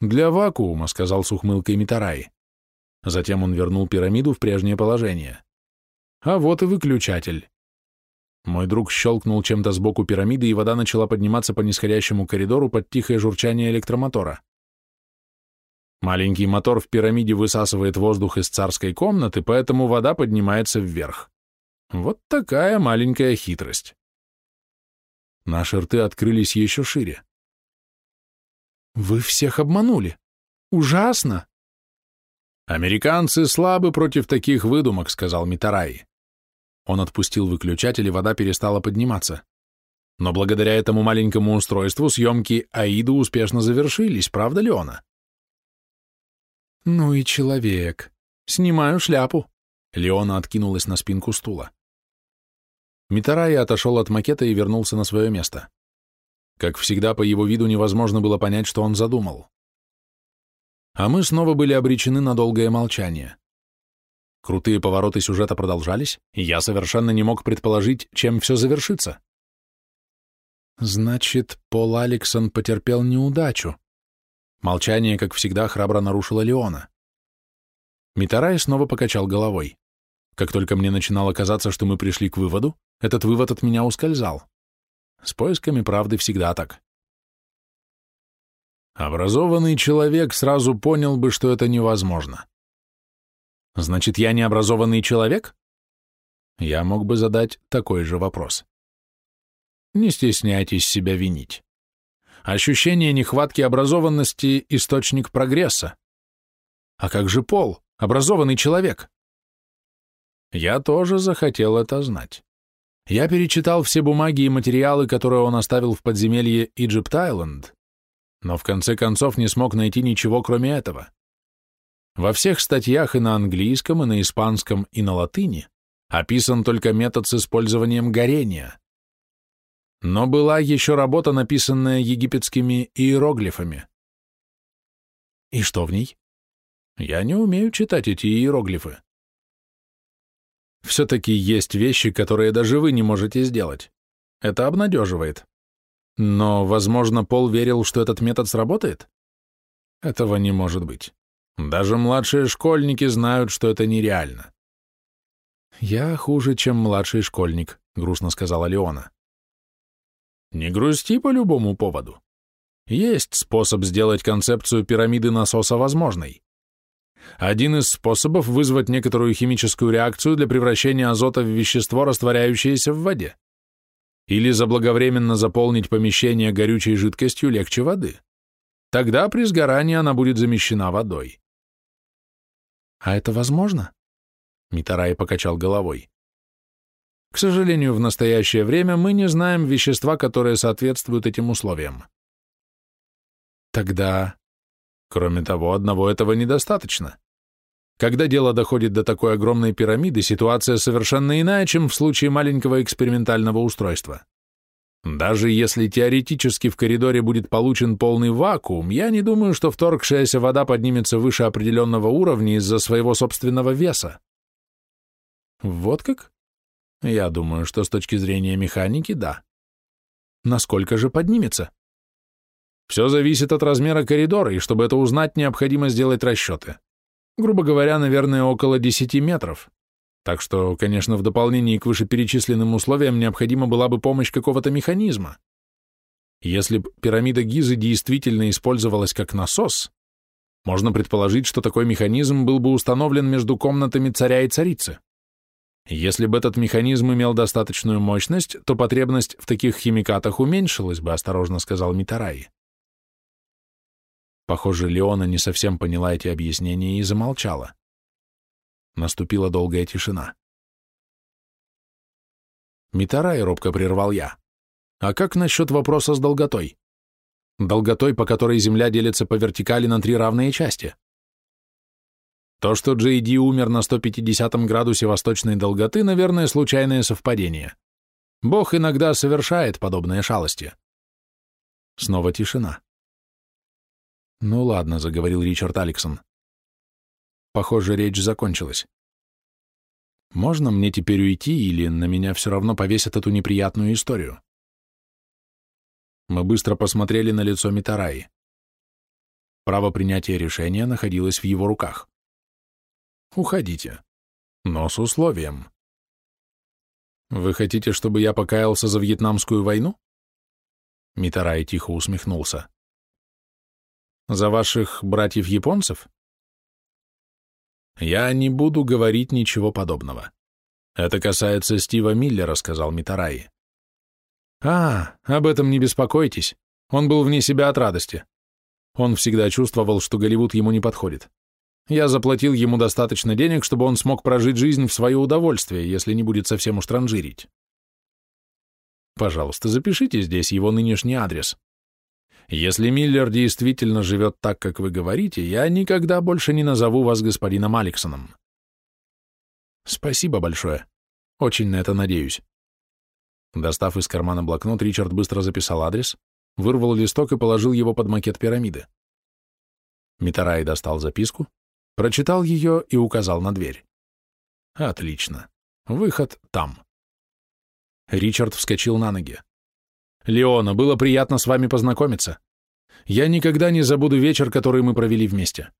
«Для вакуума», — сказал с ухмылкой Митарай. Затем он вернул пирамиду в прежнее положение. «А вот и выключатель». Мой друг щелкнул чем-то сбоку пирамиды, и вода начала подниматься по нисходящему коридору под тихое журчание электромотора. Маленький мотор в пирамиде высасывает воздух из царской комнаты, поэтому вода поднимается вверх. Вот такая маленькая хитрость. Наши рты открылись еще шире. Вы всех обманули. Ужасно. Американцы слабы против таких выдумок, сказал Митарай. Он отпустил выключатель, и вода перестала подниматься. Но благодаря этому маленькому устройству съемки Аида успешно завершились, правда, Леона? «Ну и человек. Снимаю шляпу». Леона откинулась на спинку стула. Митарай отошел от макета и вернулся на свое место. Как всегда, по его виду невозможно было понять, что он задумал. А мы снова были обречены на долгое молчание. Крутые повороты сюжета продолжались, и я совершенно не мог предположить, чем все завершится. Значит, Пол Алексон потерпел неудачу. Молчание, как всегда, храбро нарушила Леона. Митарай снова покачал головой. Как только мне начинало казаться, что мы пришли к выводу, этот вывод от меня ускользал. С поисками правды всегда так. Образованный человек сразу понял бы, что это невозможно. Значит, я не образованный человек? Я мог бы задать такой же вопрос. Не стесняйтесь себя винить. Ощущение нехватки образованности – источник прогресса. А как же Пол, образованный человек? Я тоже захотел это знать. Я перечитал все бумаги и материалы, которые он оставил в подземелье Egypt Island, но в конце концов не смог найти ничего, кроме этого. Во всех статьях и на английском, и на испанском, и на латыни описан только метод с использованием горения. Но была еще работа, написанная египетскими иероглифами. И что в ней? Я не умею читать эти иероглифы. Все-таки есть вещи, которые даже вы не можете сделать. Это обнадеживает. Но, возможно, Пол верил, что этот метод сработает? Этого не может быть. Даже младшие школьники знают, что это нереально. «Я хуже, чем младший школьник», — грустно сказала Леона. «Не грусти по любому поводу. Есть способ сделать концепцию пирамиды насоса возможной. Один из способов вызвать некоторую химическую реакцию для превращения азота в вещество, растворяющееся в воде. Или заблаговременно заполнить помещение горючей жидкостью легче воды. Тогда при сгорании она будет замещена водой. А это возможно? Митарай покачал головой. К сожалению, в настоящее время мы не знаем вещества, которые соответствуют этим условиям. Тогда, кроме того, одного этого недостаточно. Когда дело доходит до такой огромной пирамиды, ситуация совершенно иная, чем в случае маленького экспериментального устройства. Даже если теоретически в коридоре будет получен полный вакуум, я не думаю, что вторгшаяся вода поднимется выше определенного уровня из-за своего собственного веса. Вот как? Я думаю, что с точки зрения механики, да. Насколько же поднимется? Все зависит от размера коридора, и чтобы это узнать, необходимо сделать расчеты. Грубо говоря, наверное, около 10 метров. Так что, конечно, в дополнение к вышеперечисленным условиям необходима была бы помощь какого-то механизма. Если бы пирамида Гизы действительно использовалась как насос, можно предположить, что такой механизм был бы установлен между комнатами царя и царицы. Если бы этот механизм имел достаточную мощность, то потребность в таких химикатах уменьшилась бы, осторожно сказал Митараи. Похоже, Леона не совсем поняла эти объяснения и замолчала. Наступила долгая тишина. Митарай робко прервал я. А как насчет вопроса с долготой? Долготой, по которой Земля делится по вертикали на три равные части. То, что Джей Ди умер на 150 градусе восточной долготы, наверное, случайное совпадение. Бог иногда совершает подобные шалости. Снова тишина. «Ну ладно», — заговорил Ричард Алексон. Похоже, речь закончилась. «Можно мне теперь уйти, или на меня все равно повесят эту неприятную историю?» Мы быстро посмотрели на лицо Митараи. Право принятия решения находилось в его руках. Уходите. Но с условием. Вы хотите, чтобы я покаялся за Вьетнамскую войну? Митарай тихо усмехнулся. За ваших братьев-японцев? Я не буду говорить ничего подобного. Это касается Стива Миллера, сказал Митараи. А, об этом не беспокойтесь. Он был вне себя от радости. Он всегда чувствовал, что Голливуд ему не подходит. Я заплатил ему достаточно денег, чтобы он смог прожить жизнь в свое удовольствие, если не будет совсем уж транжирить. Пожалуйста, запишите здесь его нынешний адрес. Если Миллер действительно живет так, как вы говорите, я никогда больше не назову вас господином Алексоном. Спасибо большое. Очень на это надеюсь. Достав из кармана блокнот, Ричард быстро записал адрес, вырвал листок и положил его под макет пирамиды. Митарай достал записку, Прочитал ее и указал на дверь. Отлично. Выход там. Ричард вскочил на ноги. «Леона, было приятно с вами познакомиться. Я никогда не забуду вечер, который мы провели вместе.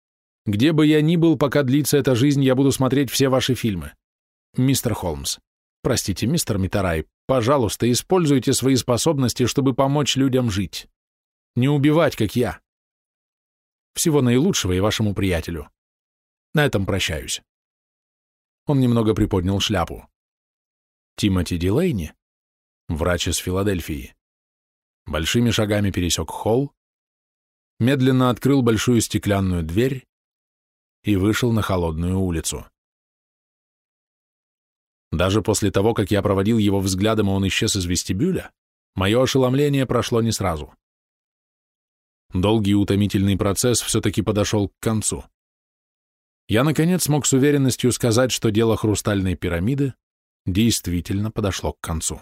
Где бы я ни был, пока длится эта жизнь, я буду смотреть все ваши фильмы. Мистер Холмс, простите, мистер Митарай, пожалуйста, используйте свои способности, чтобы помочь людям жить. Не убивать, как я. Всего наилучшего и вашему приятелю. На этом прощаюсь. Он немного приподнял шляпу. Тимоти Дилейни, врач из Филадельфии, большими шагами пересек холл, медленно открыл большую стеклянную дверь и вышел на холодную улицу. Даже после того, как я проводил его взглядом, и он исчез из вестибюля, мое ошеломление прошло не сразу. Долгий утомительный процесс все-таки подошел к концу я, наконец, смог с уверенностью сказать, что дело хрустальной пирамиды действительно подошло к концу.